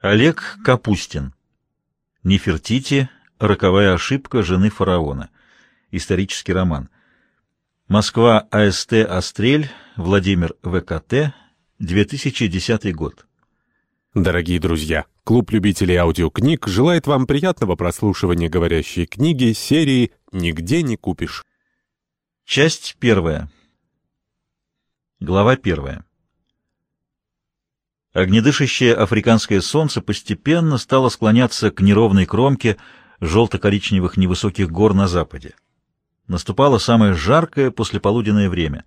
Олег Капустин. Нефертити. Роковая ошибка жены фараона. Исторический роман. Москва. АСТ «Острель». Владимир ВКТ. 2010 год. Дорогие друзья, клуб любителей аудиокниг желает вам приятного прослушивания говорящей книги серии «Нигде не купишь». Часть первая. Глава первая. Огнедышащее африканское солнце постепенно стало склоняться к неровной кромке желто-коричневых невысоких гор на западе. Наступало самое жаркое послеполуденное время.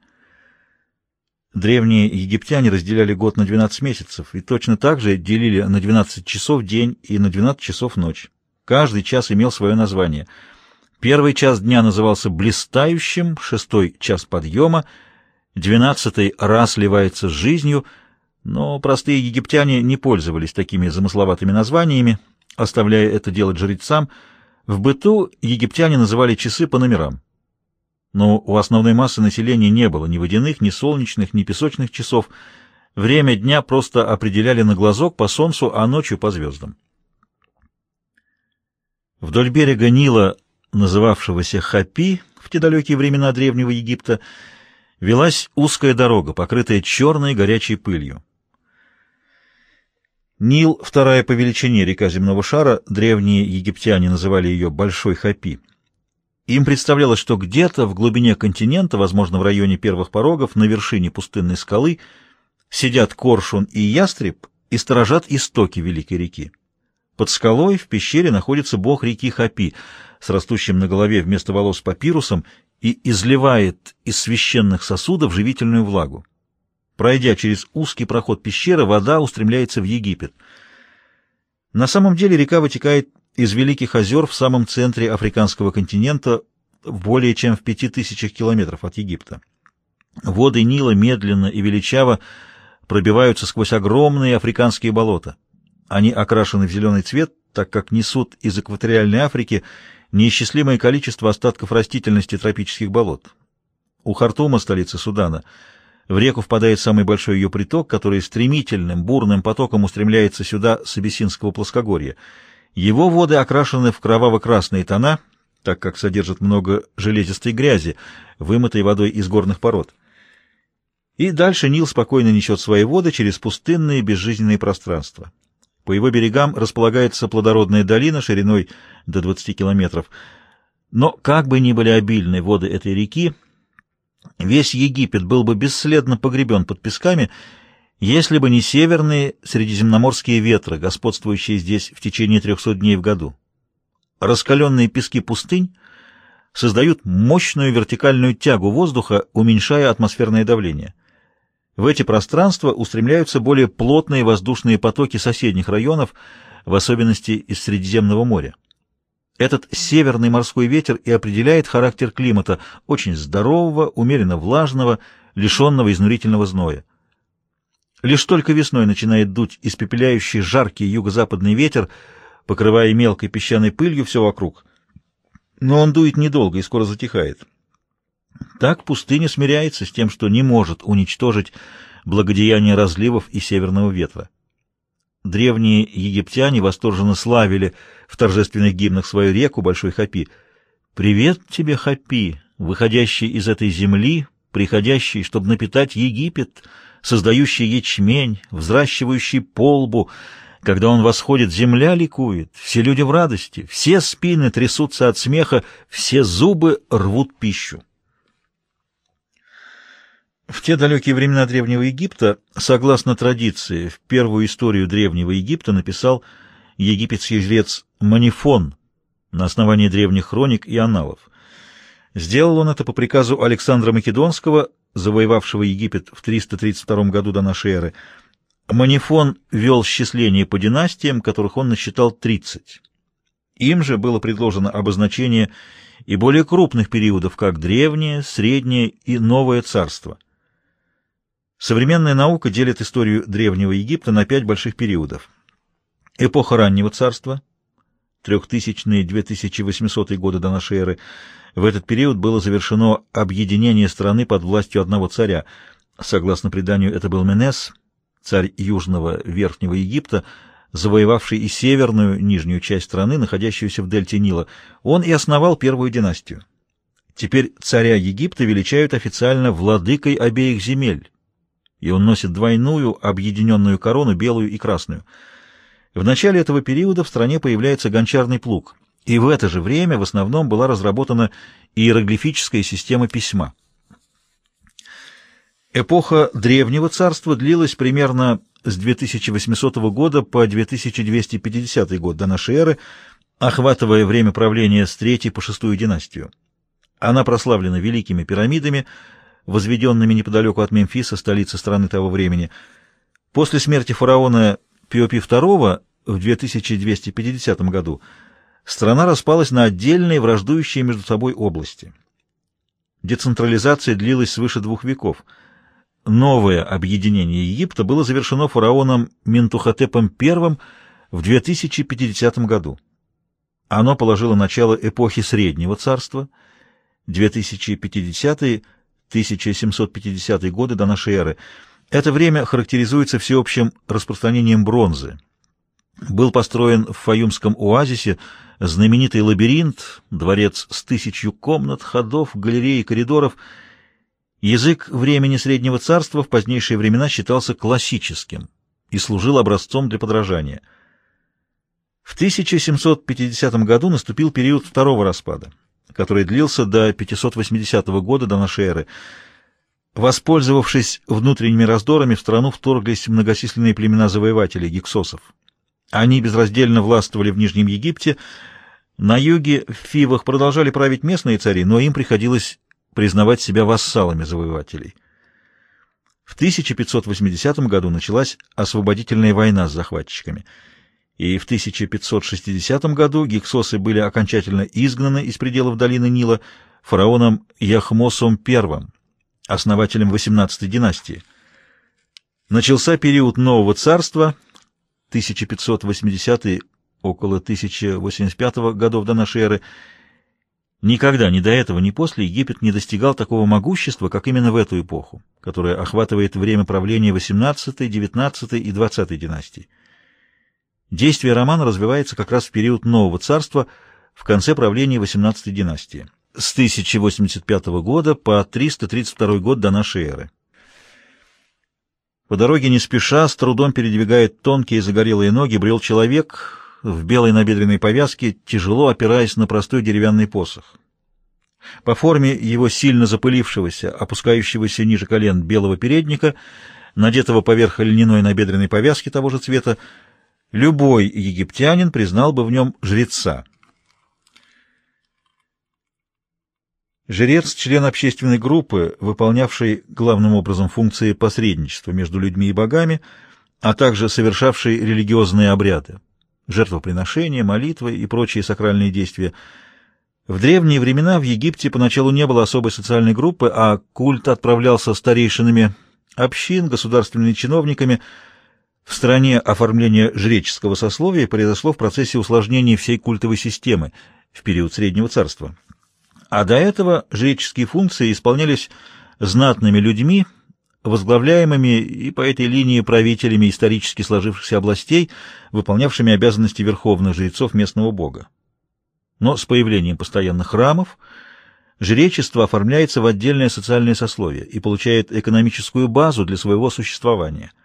Древние египтяне разделяли год на 12 месяцев и точно так же делили на 12 часов день и на 12 часов ночь. Каждый час имел свое название. Первый час дня назывался «блистающим», шестой — «час подъема», двенадцатый «раз сливается с жизнью», но простые египтяне не пользовались такими замысловатыми названиями, оставляя это делать жрецам. В быту египтяне называли часы по номерам. Но у основной массы населения не было ни водяных, ни солнечных, ни песочных часов. Время дня просто определяли на глазок по солнцу, а ночью по звездам. Вдоль берега Нила, называвшегося Хапи в те далекие времена Древнего Египта, велась узкая дорога, покрытая черной горячей пылью. Нил, вторая по величине река земного шара, древние египтяне называли ее Большой Хапи. Им представлялось, что где-то в глубине континента, возможно, в районе первых порогов, на вершине пустынной скалы, сидят коршун и ястреб и сторожат истоки Великой реки. Под скалой в пещере находится бог реки Хапи с растущим на голове вместо волос папирусом и изливает из священных сосудов живительную влагу. Пройдя через узкий проход пещеры, вода устремляется в Египет. На самом деле река вытекает из Великих озер в самом центре африканского континента, более чем в пяти тысячах километров от Египта. Воды Нила медленно и величаво пробиваются сквозь огромные африканские болота. Они окрашены в зеленый цвет, так как несут из экваториальной Африки неисчислимое количество остатков растительности тропических болот. У Хартума, столицы Судана, в реку впадает самый большой ее приток, который стремительным, бурным потоком устремляется сюда с Абиссинского плоскогорья. Его воды окрашены в кроваво-красные тона, так как содержат много железистой грязи, вымытой водой из горных пород. И дальше Нил спокойно несет свои воды через пустынные безжизненные пространства. По его берегам располагается плодородная долина шириной до 20 километров. Но как бы ни были обильны воды этой реки, Весь Египет был бы бесследно погребен под песками, если бы не северные средиземноморские ветры, господствующие здесь в течение трехсот дней в году. Раскаленные пески пустынь создают мощную вертикальную тягу воздуха, уменьшая атмосферное давление. В эти пространства устремляются более плотные воздушные потоки соседних районов, в особенности из Средиземного моря. Этот северный морской ветер и определяет характер климата, очень здорового, умеренно влажного, лишенного изнурительного зноя. Лишь только весной начинает дуть испепеляющий жаркий юго-западный ветер, покрывая мелкой песчаной пылью все вокруг. Но он дует недолго и скоро затихает. Так пустыня смиряется с тем, что не может уничтожить благодеяние разливов и северного ветра. Древние египтяне восторженно славили в торжественных гимнах свою реку Большой Хапи. «Привет тебе, Хапи, выходящий из этой земли, приходящий, чтобы напитать Египет, создающий ячмень, взращивающий полбу. Когда он восходит, земля ликует, все люди в радости, все спины трясутся от смеха, все зубы рвут пищу». В те далекие времена Древнего Египта, согласно традиции, в первую историю Древнего Египта написал египетский жрец Манифон на основании древних хроник и аналов. Сделал он это по приказу Александра Македонского, завоевавшего Египет в 332 году до нашей эры. Манифон вел счисление по династиям, которых он насчитал 30. Им же было предложено обозначение и более крупных периодов, как Древнее, Среднее и Новое Царство – Современная наука делит историю Древнего Египта на пять больших периодов. Эпоха Раннего Царства, 3000-2800 годы до нашей эры. В этот период было завершено объединение страны под властью одного царя. Согласно преданию, это был Менес, царь Южного Верхнего Египта, завоевавший и северную, нижнюю часть страны, находящуюся в дельте Нила. Он и основал первую династию. Теперь царя Египта величают официально владыкой обеих земель, и он носит двойную объединенную корону, белую и красную. В начале этого периода в стране появляется гончарный плуг, и в это же время в основном была разработана иероглифическая система письма. Эпоха Древнего Царства длилась примерно с 2800 года по 2250 год до нашей эры, охватывая время правления с третьей по шестую династию. Она прославлена великими пирамидами, возведенными неподалеку от Мемфиса, столицы страны того времени. После смерти фараона Пиопи II в 2250 году страна распалась на отдельные враждующие между собой области. Децентрализация длилась свыше двух веков. Новое объединение Египта было завершено фараоном Ментухотепом I в 2050 году. Оно положило начало эпохи Среднего Царства – 2050-1750 годы до нашей эры. Это время характеризуется всеобщим распространением бронзы. Был построен в Фаюмском оазисе знаменитый лабиринт, дворец с тысячью комнат, ходов, галерей и коридоров. Язык времени Среднего Царства в позднейшие времена считался классическим и служил образцом для подражания. В 1750 году наступил период второго распада который длился до 580 года до нашей эры. Воспользовавшись внутренними раздорами, в страну вторглись многочисленные племена завоевателей, гиксосов. Они безраздельно властвовали в Нижнем Египте. На юге, в Фивах, продолжали править местные цари, но им приходилось признавать себя вассалами завоевателей. В 1580 году началась освободительная война с захватчиками – и в 1560 году гиксосы были окончательно изгнаны из пределов долины Нила фараоном Яхмосом I, основателем 18-й династии. Начался период Нового царства, 1580 около 1085 годов до нашей эры. Никогда ни до этого, ни после Египет не достигал такого могущества, как именно в эту эпоху, которая охватывает время правления 18, 19 и 20 династий. Действие романа развивается как раз в период Нового царства, в конце правления XVIII династии, с 1085 года по 332 год до нашей эры. По дороге не спеша, с трудом передвигает тонкие загорелые ноги, брел человек в белой набедренной повязке, тяжело опираясь на простой деревянный посох. По форме его сильно запылившегося, опускающегося ниже колен белого передника, надетого поверх льняной набедренной повязки того же цвета, Любой египтянин признал бы в нем жреца. Жрец — член общественной группы, выполнявший главным образом функции посредничества между людьми и богами, а также совершавший религиозные обряды, жертвоприношения, молитвы и прочие сакральные действия. В древние времена в Египте поначалу не было особой социальной группы, а культ отправлялся старейшинами общин, государственными чиновниками — в стране оформление жреческого сословия произошло в процессе усложнения всей культовой системы в период Среднего Царства. А до этого жреческие функции исполнялись знатными людьми, возглавляемыми и по этой линии правителями исторически сложившихся областей, выполнявшими обязанности верховных жрецов местного бога. Но с появлением постоянных храмов жречество оформляется в отдельное социальное сословие и получает экономическую базу для своего существования –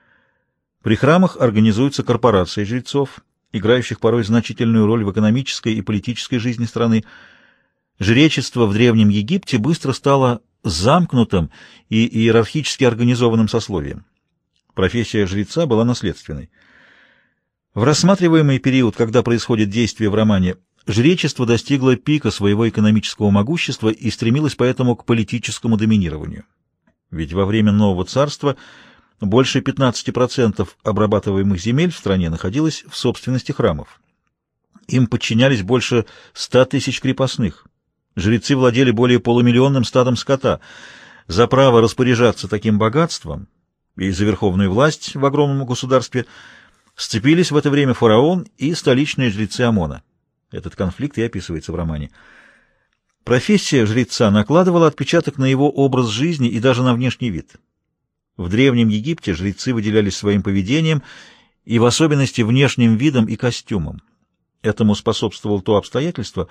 при храмах организуются корпорации жрецов, играющих порой значительную роль в экономической и политической жизни страны. Жречество в Древнем Египте быстро стало замкнутым и иерархически организованным сословием. Профессия жреца была наследственной. В рассматриваемый период, когда происходит действие в романе, жречество достигло пика своего экономического могущества и стремилось поэтому к политическому доминированию. Ведь во время Нового Царства – больше 15% обрабатываемых земель в стране находилось в собственности храмов. Им подчинялись больше 100 тысяч крепостных. Жрецы владели более полумиллионным стадом скота. За право распоряжаться таким богатством и за верховную власть в огромном государстве сцепились в это время фараон и столичные жрецы ОМОНа. Этот конфликт и описывается в романе. Профессия жреца накладывала отпечаток на его образ жизни и даже на внешний вид. В Древнем Египте жрецы выделялись своим поведением и в особенности внешним видом и костюмом. Этому способствовало то обстоятельство,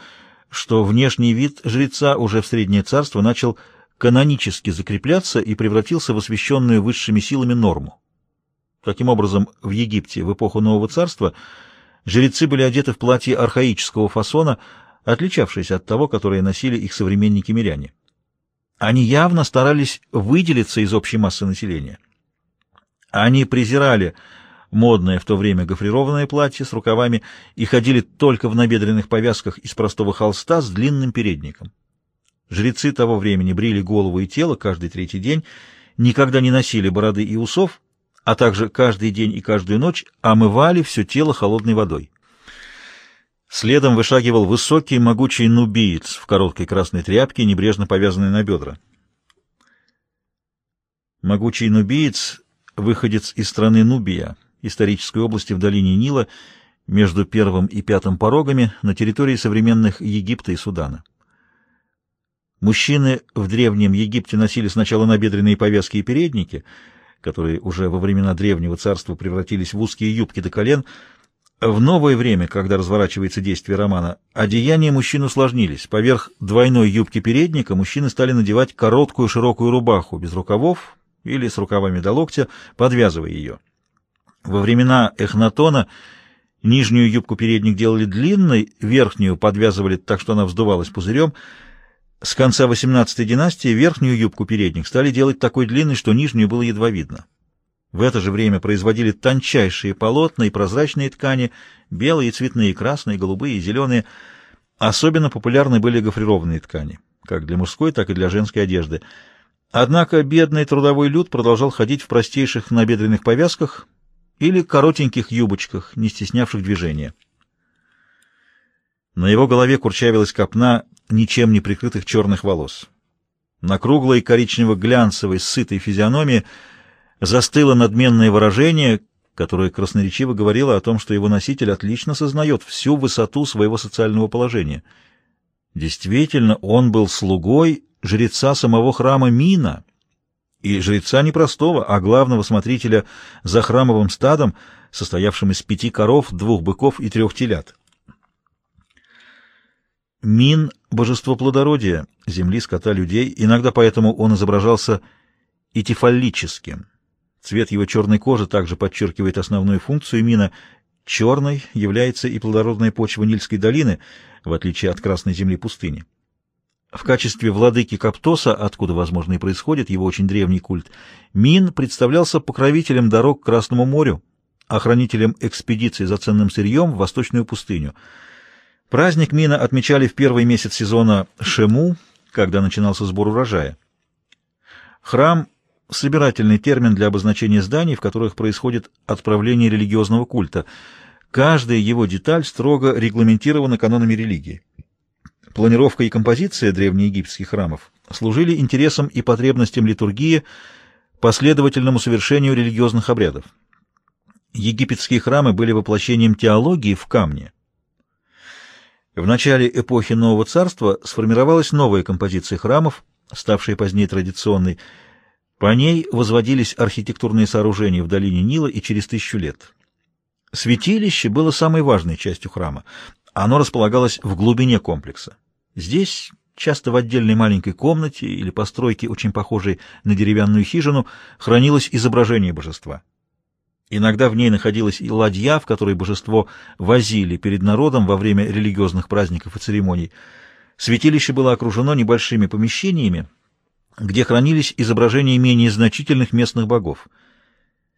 что внешний вид жреца уже в Среднее Царство начал канонически закрепляться и превратился в освященную высшими силами норму. Таким образом, в Египте в эпоху Нового Царства жрецы были одеты в платье архаического фасона, отличавшееся от того, которое носили их современники-миряне. Они явно старались выделиться из общей массы населения. Они презирали модное в то время гофрированное платье с рукавами и ходили только в набедренных повязках из простого холста с длинным передником. Жрецы того времени брили голову и тело каждый третий день, никогда не носили бороды и усов, а также каждый день и каждую ночь омывали все тело холодной водой. Следом вышагивал высокий могучий нубиец в короткой красной тряпке, небрежно повязанной на бедра. Могучий нубиец — выходец из страны Нубия, исторической области в долине Нила, между первым и пятым порогами на территории современных Египта и Судана. Мужчины в Древнем Египте носили сначала набедренные повязки и передники, которые уже во времена Древнего царства превратились в узкие юбки до колен. В новое время, когда разворачивается действие романа, одеяния мужчин усложнились. Поверх двойной юбки передника мужчины стали надевать короткую широкую рубаху без рукавов или с рукавами до локтя, подвязывая ее. Во времена Эхнатона нижнюю юбку передник делали длинной, верхнюю подвязывали так, что она вздувалась пузырем — с конца XVIII династии верхнюю юбку передник стали делать такой длинной, что нижнюю было едва видно. В это же время производили тончайшие полотна и прозрачные ткани, белые, цветные, красные, голубые и зеленые. Особенно популярны были гофрированные ткани, как для мужской, так и для женской одежды. Однако бедный трудовой люд продолжал ходить в простейших набедренных повязках или коротеньких юбочках, не стеснявших движения. На его голове курчавилась копна ничем не прикрытых черных волос. На круглой коричнево-глянцевой сытой физиономии застыло надменное выражение, которое красноречиво говорило о том, что его носитель отлично сознает всю высоту своего социального положения. Действительно, он был слугой жреца самого храма Мина, и жреца не простого, а главного смотрителя за храмовым стадом, состоявшим из пяти коров, двух быков и трех телят. Мин — божество плодородия, земли, скота, людей, иногда поэтому он изображался этифаллическим. Цвет его черной кожи также подчеркивает основную функцию Мина. Черной является и плодородная почва Нильской долины, в отличие от Красной земли пустыни. В качестве владыки Каптоса, откуда, возможно, и происходит его очень древний культ, Мин представлялся покровителем дорог к Красному морю, охранителем экспедиций за ценным сырьем в Восточную пустыню — Праздник Мина отмечали в первый месяц сезона Шему, когда начинался сбор урожая. Храм — собирательный термин для обозначения зданий, в которых происходит отправление религиозного культа. Каждая его деталь строго регламентирована канонами религии. Планировка и композиция древнеегипетских храмов служили интересам и потребностям литургии, последовательному совершению религиозных обрядов. Египетские храмы были воплощением теологии в камне — в начале эпохи Нового Царства сформировалась новая композиция храмов, ставшая позднее традиционной. По ней возводились архитектурные сооружения в долине Нила и через тысячу лет. Святилище было самой важной частью храма. Оно располагалось в глубине комплекса. Здесь, часто в отдельной маленькой комнате или постройке, очень похожей на деревянную хижину, хранилось изображение божества. Иногда в ней находилась и ладья, в которой божество возили перед народом во время религиозных праздников и церемоний. Святилище было окружено небольшими помещениями, где хранились изображения менее значительных местных богов.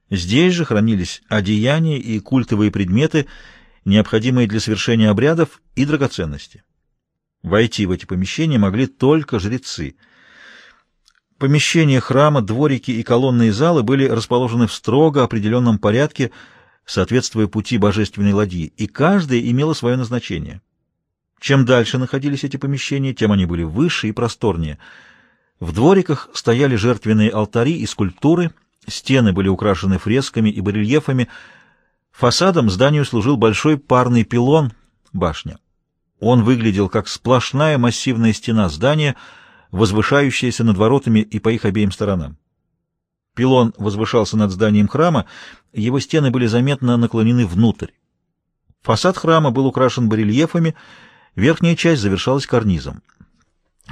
Здесь же хранились одеяния и культовые предметы, необходимые для совершения обрядов и драгоценности. Войти в эти помещения могли только жрецы — Помещения храма, дворики и колонные залы были расположены в строго определенном порядке, соответствуя пути божественной ладьи, и каждая имела свое назначение. Чем дальше находились эти помещения, тем они были выше и просторнее. В двориках стояли жертвенные алтари и скульптуры, стены были украшены фресками и барельефами. Фасадом зданию служил большой парный пилон, башня. Он выглядел как сплошная массивная стена здания — возвышающаяся над воротами и по их обеим сторонам. Пилон возвышался над зданием храма, его стены были заметно наклонены внутрь. Фасад храма был украшен барельефами, верхняя часть завершалась карнизом.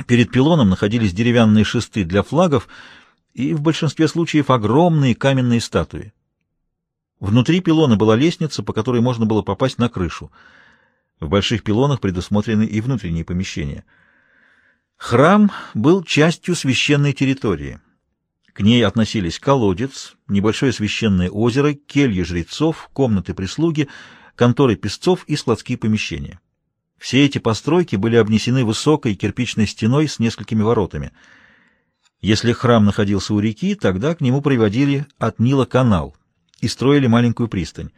Перед пилоном находились деревянные шесты для флагов и в большинстве случаев огромные каменные статуи. Внутри пилона была лестница, по которой можно было попасть на крышу. В больших пилонах предусмотрены и внутренние помещения. Храм был частью священной территории. К ней относились колодец, небольшое священное озеро, кельи жрецов, комнаты прислуги, конторы песцов и складские помещения. Все эти постройки были обнесены высокой кирпичной стеной с несколькими воротами. Если храм находился у реки, тогда к нему приводили от Нила канал и строили маленькую пристань.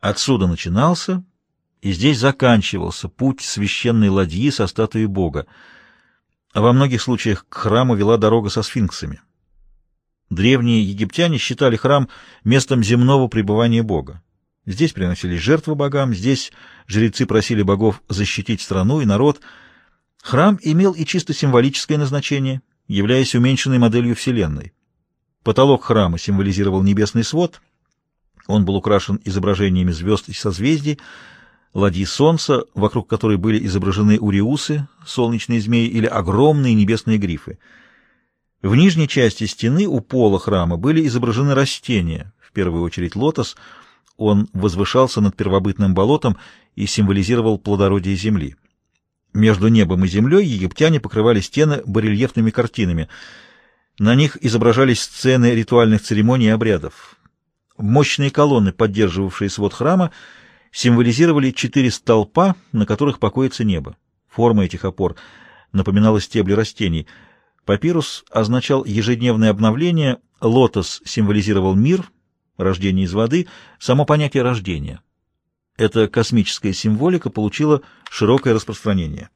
Отсюда начинался и здесь заканчивался путь священной ладьи со статуей Бога. Во многих случаях к храму вела дорога со сфинксами. Древние египтяне считали храм местом земного пребывания Бога. Здесь приносились жертвы богам, здесь жрецы просили богов защитить страну и народ. Храм имел и чисто символическое назначение, являясь уменьшенной моделью Вселенной. Потолок храма символизировал небесный свод, он был украшен изображениями звезд и созвездий, ладьи солнца, вокруг которой были изображены уриусы, солнечные змеи или огромные небесные грифы. В нижней части стены у пола храма были изображены растения, в первую очередь лотос — он возвышался над первобытным болотом и символизировал плодородие земли. Между небом и землей египтяне покрывали стены барельефными картинами. На них изображались сцены ритуальных церемоний и обрядов. Мощные колонны, поддерживавшие свод храма, символизировали четыре столпа, на которых покоится небо. Форма этих опор напоминала стебли растений. Папирус означал ежедневное обновление, лотос символизировал мир — рождение из воды, само понятие рождения. Эта космическая символика получила широкое распространение.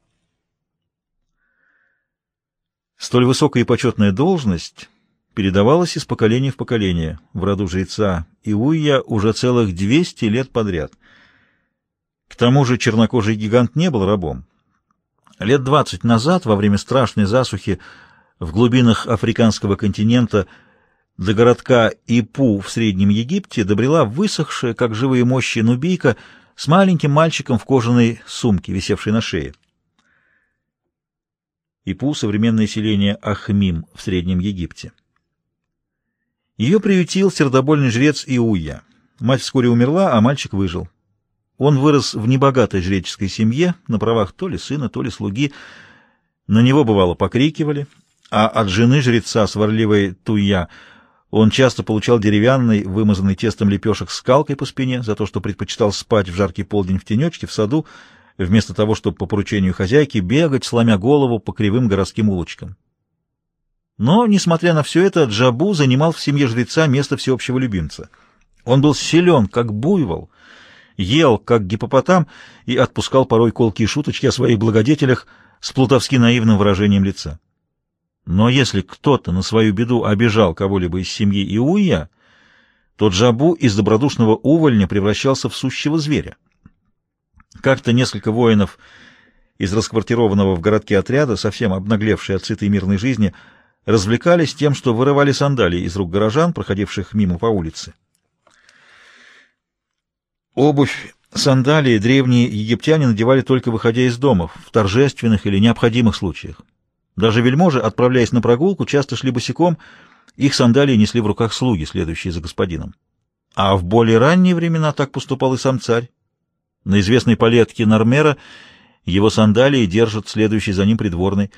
Столь высокая и почетная должность передавалась из поколения в поколение. В роду жреца Иуя уже целых 200 лет подряд. К тому же чернокожий гигант не был рабом. Лет 20 назад, во время страшной засухи, в глубинах африканского континента – до городка Ипу в Среднем Египте добрела высохшая, как живые мощи, нубийка с маленьким мальчиком в кожаной сумке, висевшей на шее. Ипу — современное селение Ахмим в Среднем Египте. Ее приютил сердобольный жрец Иуя. Мать вскоре умерла, а мальчик выжил. Он вырос в небогатой жреческой семье, на правах то ли сына, то ли слуги. На него, бывало, покрикивали, а от жены жреца, сварливой Туя, он часто получал деревянный, вымазанный тестом лепешек скалкой по спине за то, что предпочитал спать в жаркий полдень в тенечке в саду, вместо того, чтобы по поручению хозяйки бегать, сломя голову по кривым городским улочкам. Но, несмотря на все это, Джабу занимал в семье жреца место всеобщего любимца. Он был силен, как буйвол, ел, как гипопотам, и отпускал порой колкие шуточки о своих благодетелях с плутовски наивным выражением лица. Но если кто-то на свою беду обижал кого-либо из семьи Иуя, то Джабу из добродушного увольня превращался в сущего зверя. Как-то несколько воинов из расквартированного в городке отряда, совсем обнаглевшие от сытой мирной жизни, развлекались тем, что вырывали сандалии из рук горожан, проходивших мимо по улице. Обувь, сандалии древние египтяне надевали только выходя из домов, в торжественных или необходимых случаях. Даже вельможи, отправляясь на прогулку, часто шли босиком, их сандалии несли в руках слуги, следующие за господином. А в более ранние времена так поступал и сам царь. На известной палетке Нормера его сандалии держат следующий за ним придворный.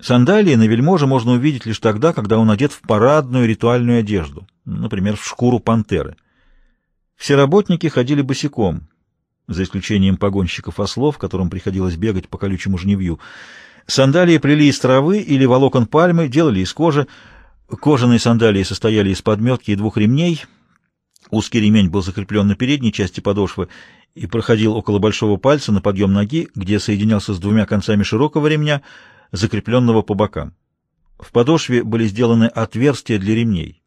Сандалии на вельможе можно увидеть лишь тогда, когда он одет в парадную ритуальную одежду, например, в шкуру пантеры. Все работники ходили босиком, за исключением погонщиков ослов, которым приходилось бегать по колючему жневью. Сандалии плели из травы или волокон пальмы, делали из кожи. Кожаные сандалии состояли из подметки и двух ремней. Узкий ремень был закреплен на передней части подошвы и проходил около большого пальца на подъем ноги, где соединялся с двумя концами широкого ремня, закрепленного по бокам. В подошве были сделаны отверстия для ремней.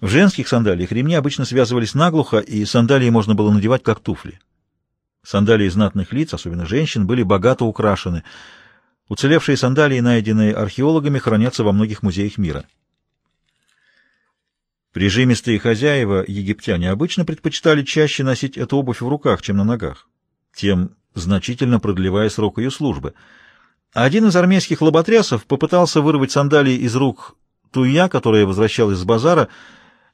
В женских сандалиях ремни обычно связывались наглухо, и сандалии можно было надевать как туфли. Сандалии знатных лиц, особенно женщин, были богато украшены — Уцелевшие сандалии, найденные археологами, хранятся во многих музеях мира. Прижимистые хозяева, египтяне, обычно предпочитали чаще носить эту обувь в руках, чем на ногах, тем значительно продлевая срок ее службы. Один из армейских лоботрясов попытался вырвать сандалии из рук Туя, которая возвращалась с базара.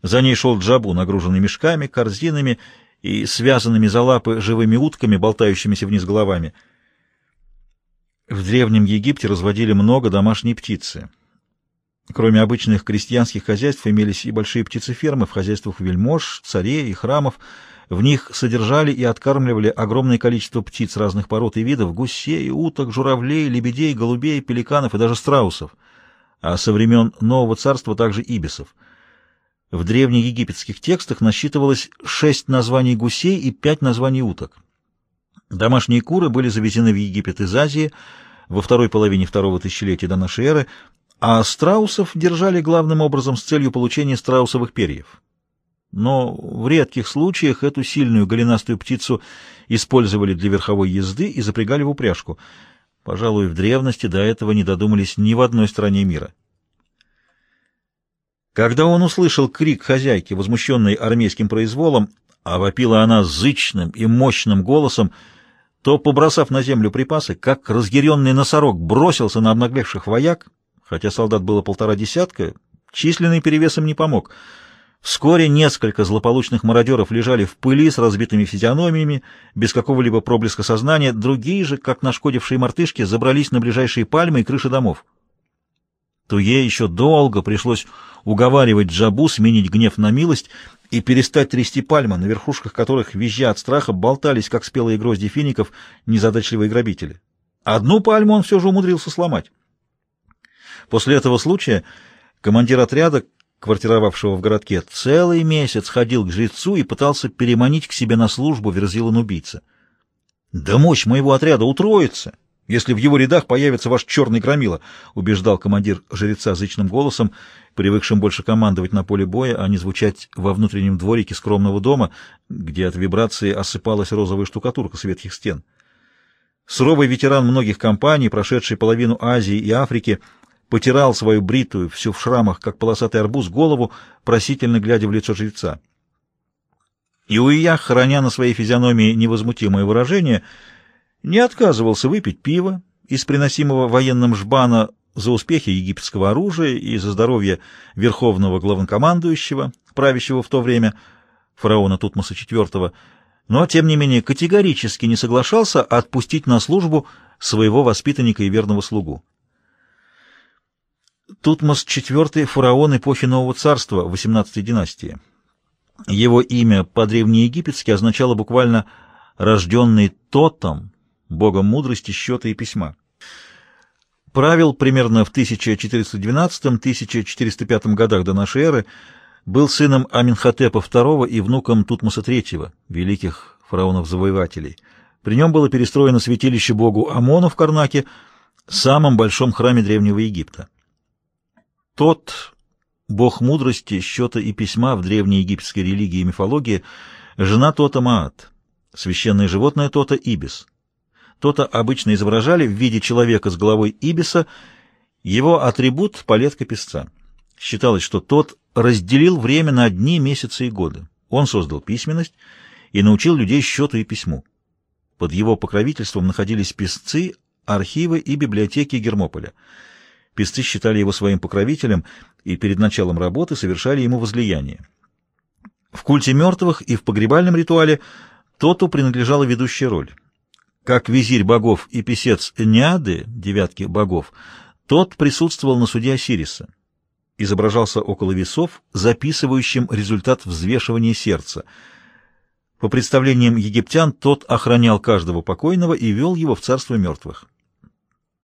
За ней шел Джабу, нагруженный мешками, корзинами и связанными за лапы живыми утками, болтающимися вниз головами. В Древнем Египте разводили много домашней птицы. Кроме обычных крестьянских хозяйств имелись и большие птицефермы в хозяйствах вельмож, царей и храмов. В них содержали и откармливали огромное количество птиц разных пород и видов, гусей, уток, журавлей, лебедей, голубей, пеликанов и даже страусов, а со времен Нового Царства также ибисов. В древнеегипетских текстах насчитывалось шесть названий гусей и пять названий уток. Домашние куры были завезены в Египет из Азии во второй половине второго тысячелетия до нашей эры, а страусов держали главным образом с целью получения страусовых перьев. Но в редких случаях эту сильную голенастую птицу использовали для верховой езды и запрягали в упряжку. Пожалуй, в древности до этого не додумались ни в одной стране мира. Когда он услышал крик хозяйки, возмущенной армейским произволом, а вопила она зычным и мощным голосом, то, побросав на землю припасы, как разъяренный носорог бросился на обнаглевших вояк, Хотя солдат было полтора десятка, численный перевесом не помог. Вскоре несколько злополучных мародеров лежали в пыли с разбитыми физиономиями, без какого-либо проблеска сознания, другие же, как нашкодившие мартышки, забрались на ближайшие пальмы и крыши домов. Туе еще долго пришлось уговаривать Джабу сменить гнев на милость и перестать трясти пальмы, на верхушках которых, визжа от страха, болтались, как спелые грозди фиников, незадачливые грабители. Одну пальму он все же умудрился сломать. После этого случая командир отряда, квартировавшего в городке, целый месяц ходил к жрецу и пытался переманить к себе на службу Верзилан-убийца. «Да мощь моего отряда утроится, если в его рядах появится ваш черный громила», убеждал командир жреца зычным голосом, привыкшим больше командовать на поле боя, а не звучать во внутреннем дворике скромного дома, где от вибрации осыпалась розовая штукатурка с ветхих стен. Суровый ветеран многих кампаний, прошедший половину Азии и Африки, — потирал свою бритую, всю в шрамах, как полосатый арбуз, голову, просительно глядя в лицо жреца. И Уиях, храня на своей физиономии невозмутимое выражение, не отказывался выпить пиво из приносимого военным жбана за успехи египетского оружия и за здоровье верховного главнокомандующего, правящего в то время, фараона Тутмоса IV, но, тем не менее, категорически не соглашался отпустить на службу своего воспитанника и верного слугу. Тутмос IV — фараон эпохи Нового Царства, XVIII династии. Его имя по-древнеегипетски означало буквально «рожденный Тотом», богом мудрости, счета и письма. Правил примерно в 1412-1405 годах до нашей эры, был сыном Аминхотепа II и внуком Тутмоса III, великих фараонов-завоевателей. При нем было перестроено святилище богу Амону в Карнаке, самом большом храме Древнего Египта. Тот, бог мудрости, счета и письма в древней египетской религии и мифологии, жена Тота Маат, священное животное Тота Ибис. Тота обычно изображали в виде человека с головой Ибиса, его атрибут — палетка песца. Считалось, что тот разделил время на дни, месяцы и годы. Он создал письменность и научил людей счету и письму. Под его покровительством находились песцы, архивы и библиотеки Гермополя — Песцы считали его своим покровителем и перед началом работы совершали ему возлияние. В культе мертвых и в погребальном ритуале Тоту принадлежала ведущая роль. Как визирь богов и писец Эниады, девятки богов, тот присутствовал на суде Осириса. Изображался около весов, записывающим результат взвешивания сердца. По представлениям египтян, тот охранял каждого покойного и вел его в царство мертвых.